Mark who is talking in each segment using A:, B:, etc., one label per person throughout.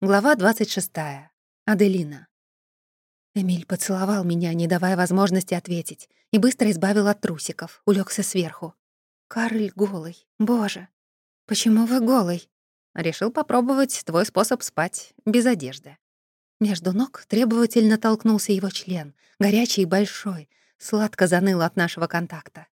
A: Глава 26. Аделина. Эмиль поцеловал меня, не давая возможности ответить, и быстро избавил от трусиков, улегся сверху. «Карль голый. Боже, почему вы голый?» Решил попробовать твой способ спать без одежды. Между ног требовательно толкнулся его член, горячий и большой, сладко заныл от нашего контакта.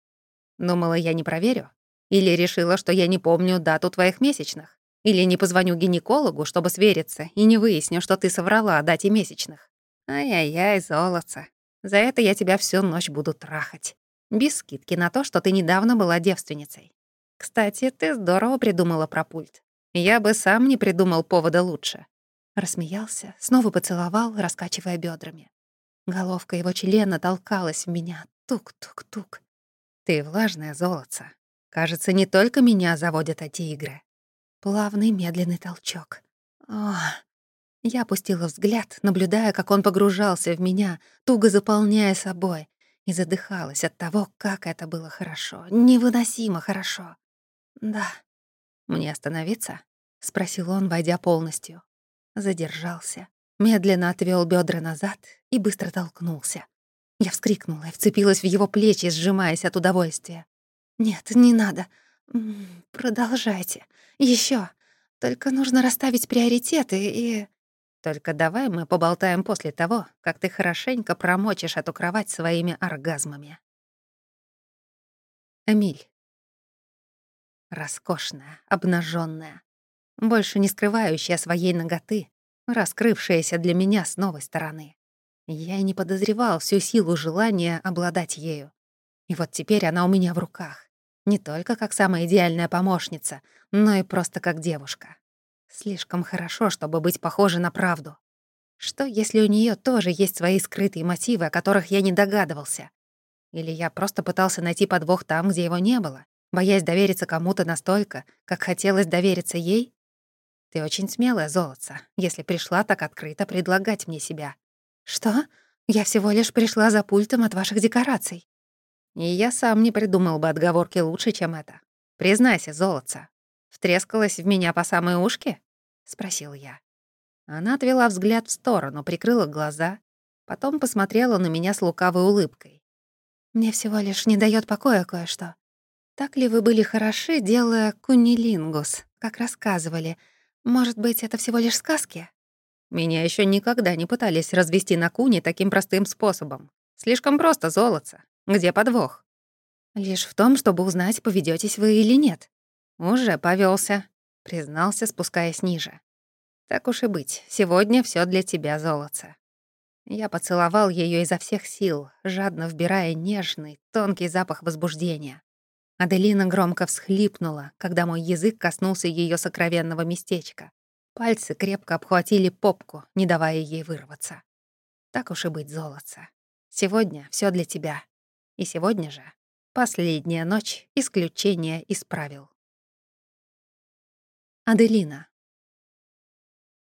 A: Думала, я не проверю? Или решила, что я не помню дату твоих месячных? Или не позвоню гинекологу, чтобы свериться, и не выясню, что ты соврала о дате месячных. Ай-яй-яй, золотце. За это я тебя всю ночь буду трахать. Без скидки на то, что ты недавно была девственницей. Кстати, ты здорово придумала про пульт. Я бы сам не придумал повода лучше. Рассмеялся, снова поцеловал, раскачивая бедрами. Головка его члена толкалась в меня. Тук-тук-тук. Ты влажная, золотце. Кажется, не только меня заводят эти игры. Плавный медленный толчок. Ох. Я опустила взгляд, наблюдая, как он погружался в меня, туго заполняя собой, и задыхалась от того, как это было хорошо, невыносимо хорошо. «Да». «Мне остановиться?» — спросил он, войдя полностью. Задержался, медленно отвел бедра назад и быстро толкнулся. Я вскрикнула и вцепилась в его плечи, сжимаясь от удовольствия. «Нет, не надо. Продолжайте. Еще. Только нужно расставить приоритеты и... Только давай мы поболтаем после того, как ты хорошенько промочишь эту кровать своими оргазмами. Эмиль. Роскошная, обнаженная, больше не скрывающая своей ноготы, раскрывшаяся для меня с новой стороны. Я и не подозревал всю силу желания обладать ею. И вот теперь она у меня в руках. Не только как самая идеальная помощница, но и просто как девушка. Слишком хорошо, чтобы быть похожей на правду. Что, если у нее тоже есть свои скрытые мотивы, о которых я не догадывался? Или я просто пытался найти подвох там, где его не было, боясь довериться кому-то настолько, как хотелось довериться ей? Ты очень смелая, золотца, если пришла так открыто предлагать мне себя. Что? Я всего лишь пришла за пультом от ваших декораций. И я сам не придумал бы отговорки лучше, чем это. Признайся, золотца, втрескалась в меня по самые ушки? Спросил я. Она отвела взгляд в сторону, прикрыла глаза, потом посмотрела на меня с лукавой улыбкой. «Мне всего лишь не дает покоя кое-что. Так ли вы были хороши, делая кунилингус, как рассказывали? Может быть, это всего лишь сказки?» Меня еще никогда не пытались развести на куни таким простым способом. Слишком просто, золотце. Где подвох? Лишь в том, чтобы узнать, поведетесь вы или нет. Уже повелся, признался, спускаясь ниже. Так уж и быть, сегодня все для тебя, золотце. Я поцеловал ее изо всех сил, жадно вбирая нежный, тонкий запах возбуждения. Аделина громко всхлипнула, когда мой язык коснулся ее сокровенного местечка. Пальцы крепко обхватили попку, не давая ей вырваться. Так уж и быть, золотце. Сегодня все для тебя. И сегодня же последняя ночь исключение из правил. Аделина.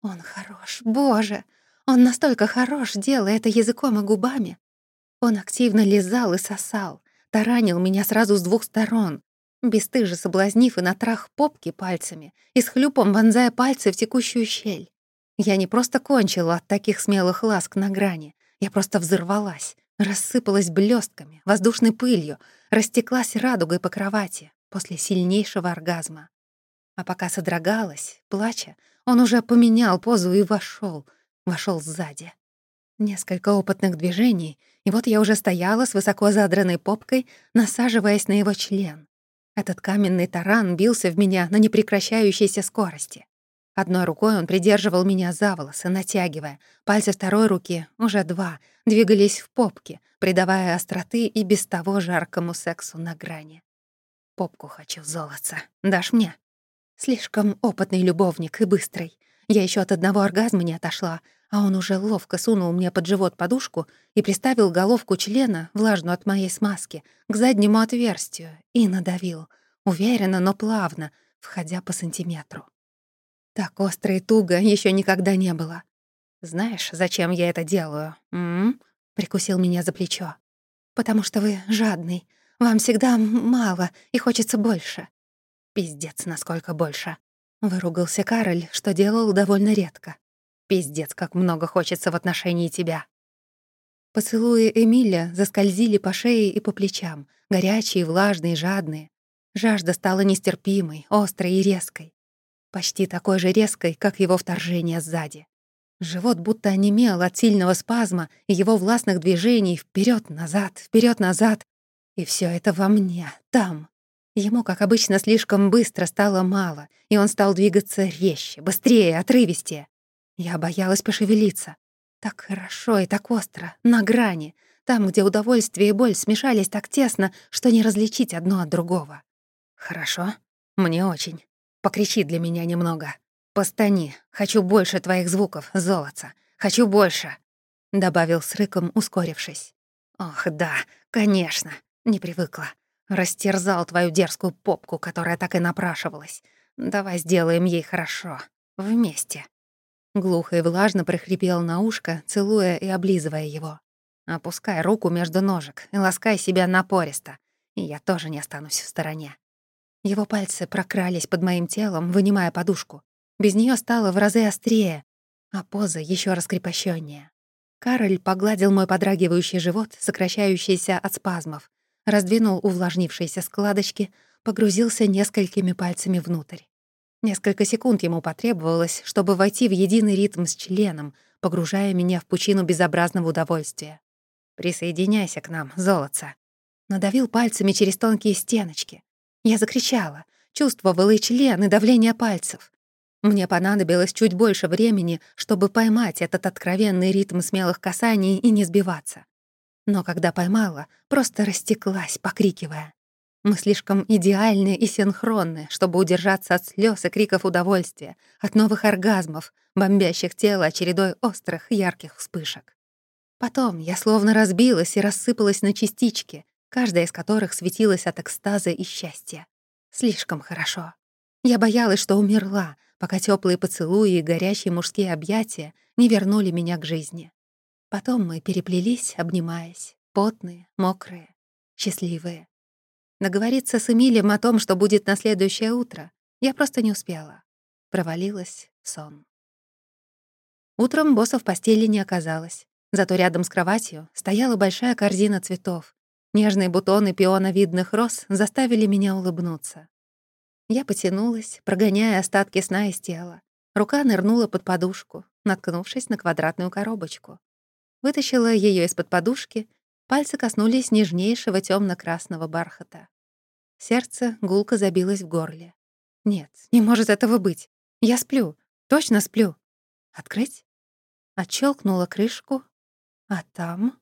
A: Он хорош, боже! Он настолько хорош, делая это языком и губами. Он активно лизал и сосал, таранил меня сразу с двух сторон, бесстыже соблазнив и натрах попки пальцами и с хлюпом вонзая пальцы в текущую щель. Я не просто кончила от таких смелых ласк на грани, я просто взорвалась, рассыпалась блестками, воздушной пылью, растеклась радугой по кровати после сильнейшего оргазма. А пока содрогалась, плача, он уже поменял позу и вошел, вошел сзади. Несколько опытных движений, и вот я уже стояла с высоко задранной попкой, насаживаясь на его член. Этот каменный таран бился в меня на непрекращающейся скорости. Одной рукой он придерживал меня за волосы, натягивая. Пальцы второй руки, уже два, двигались в попке, придавая остроты и без того жаркому сексу на грани. «Попку хочу, золотца. Дашь мне?» Слишком опытный любовник и быстрый. Я еще от одного оргазма не отошла, а он уже ловко сунул мне под живот подушку и приставил головку члена, влажную от моей смазки, к заднему отверстию и надавил, уверенно, но плавно, входя по сантиметру. Так остро и туго еще никогда не было. «Знаешь, зачем я это делаю?» М -м? прикусил меня за плечо. «Потому что вы жадный. Вам всегда мало и хочется больше. Пиздец, насколько больше. Выругался Кароль, что делал довольно редко. Пиздец, как много хочется в отношении тебя. Поцелуи Эмиля заскользили по шее и по плечам, горячие, влажные, жадные. Жажда стала нестерпимой, острой и резкой. Почти такой же резкой, как его вторжение сзади. Живот будто онемел от сильного спазма и его властных движений вперед назад вперед назад И все это во мне, там. Ему, как обычно, слишком быстро стало мало, и он стал двигаться резче, быстрее, отрывистее. Я боялась пошевелиться. Так хорошо и так остро, на грани, там, где удовольствие и боль смешались так тесно, что не различить одно от другого. Хорошо? Мне очень. Покричи для меня немного. Постани. Хочу больше твоих звуков, золотца. Хочу больше. Добавил с рыком, ускорившись. Ох, да, конечно. Не привыкла. Растерзал твою дерзкую попку, которая так и напрашивалась. Давай сделаем ей хорошо. Вместе. Глухо и влажно прохрипел на ушко, целуя и облизывая его. Опускай руку между ножек и ласкай себя напористо, и я тоже не останусь в стороне. Его пальцы прокрались под моим телом, вынимая подушку. Без нее стало в разы острее, а поза еще раскрепощеннее. Кароль погладил мой подрагивающий живот, сокращающийся от спазмов, раздвинул увлажнившиеся складочки, погрузился несколькими пальцами внутрь. Несколько секунд ему потребовалось, чтобы войти в единый ритм с членом, погружая меня в пучину безобразного удовольствия. «Присоединяйся к нам, золотце!» Надавил пальцами через тонкие стеночки. Я закричала, чувствовала и член, и давление пальцев. Мне понадобилось чуть больше времени, чтобы поймать этот откровенный ритм смелых касаний и не сбиваться. Но когда поймала, просто растеклась, покрикивая. Мы слишком идеальны и синхронны, чтобы удержаться от слез и криков удовольствия, от новых оргазмов, бомбящих тело чередой острых, ярких вспышек. Потом я словно разбилась и рассыпалась на частички, каждая из которых светилась от экстаза и счастья. Слишком хорошо. Я боялась, что умерла, пока теплые поцелуи и горячие мужские объятия не вернули меня к жизни. Потом мы переплелись, обнимаясь, потные, мокрые, счастливые. Договориться с Эмилием о том, что будет на следующее утро, я просто не успела. Провалилась сон. Утром босса в постели не оказалось. Зато рядом с кроватью стояла большая корзина цветов. Нежные бутоны пионовидных роз заставили меня улыбнуться. Я потянулась, прогоняя остатки сна из тела. Рука нырнула под подушку, наткнувшись на квадратную коробочку. Вытащила ее из-под подушки Пальцы коснулись нежнейшего темно красного бархата. Сердце гулко забилось в горле. Нет, не может этого быть. Я сплю, точно сплю. Открыть? Отщелкнула крышку, а там...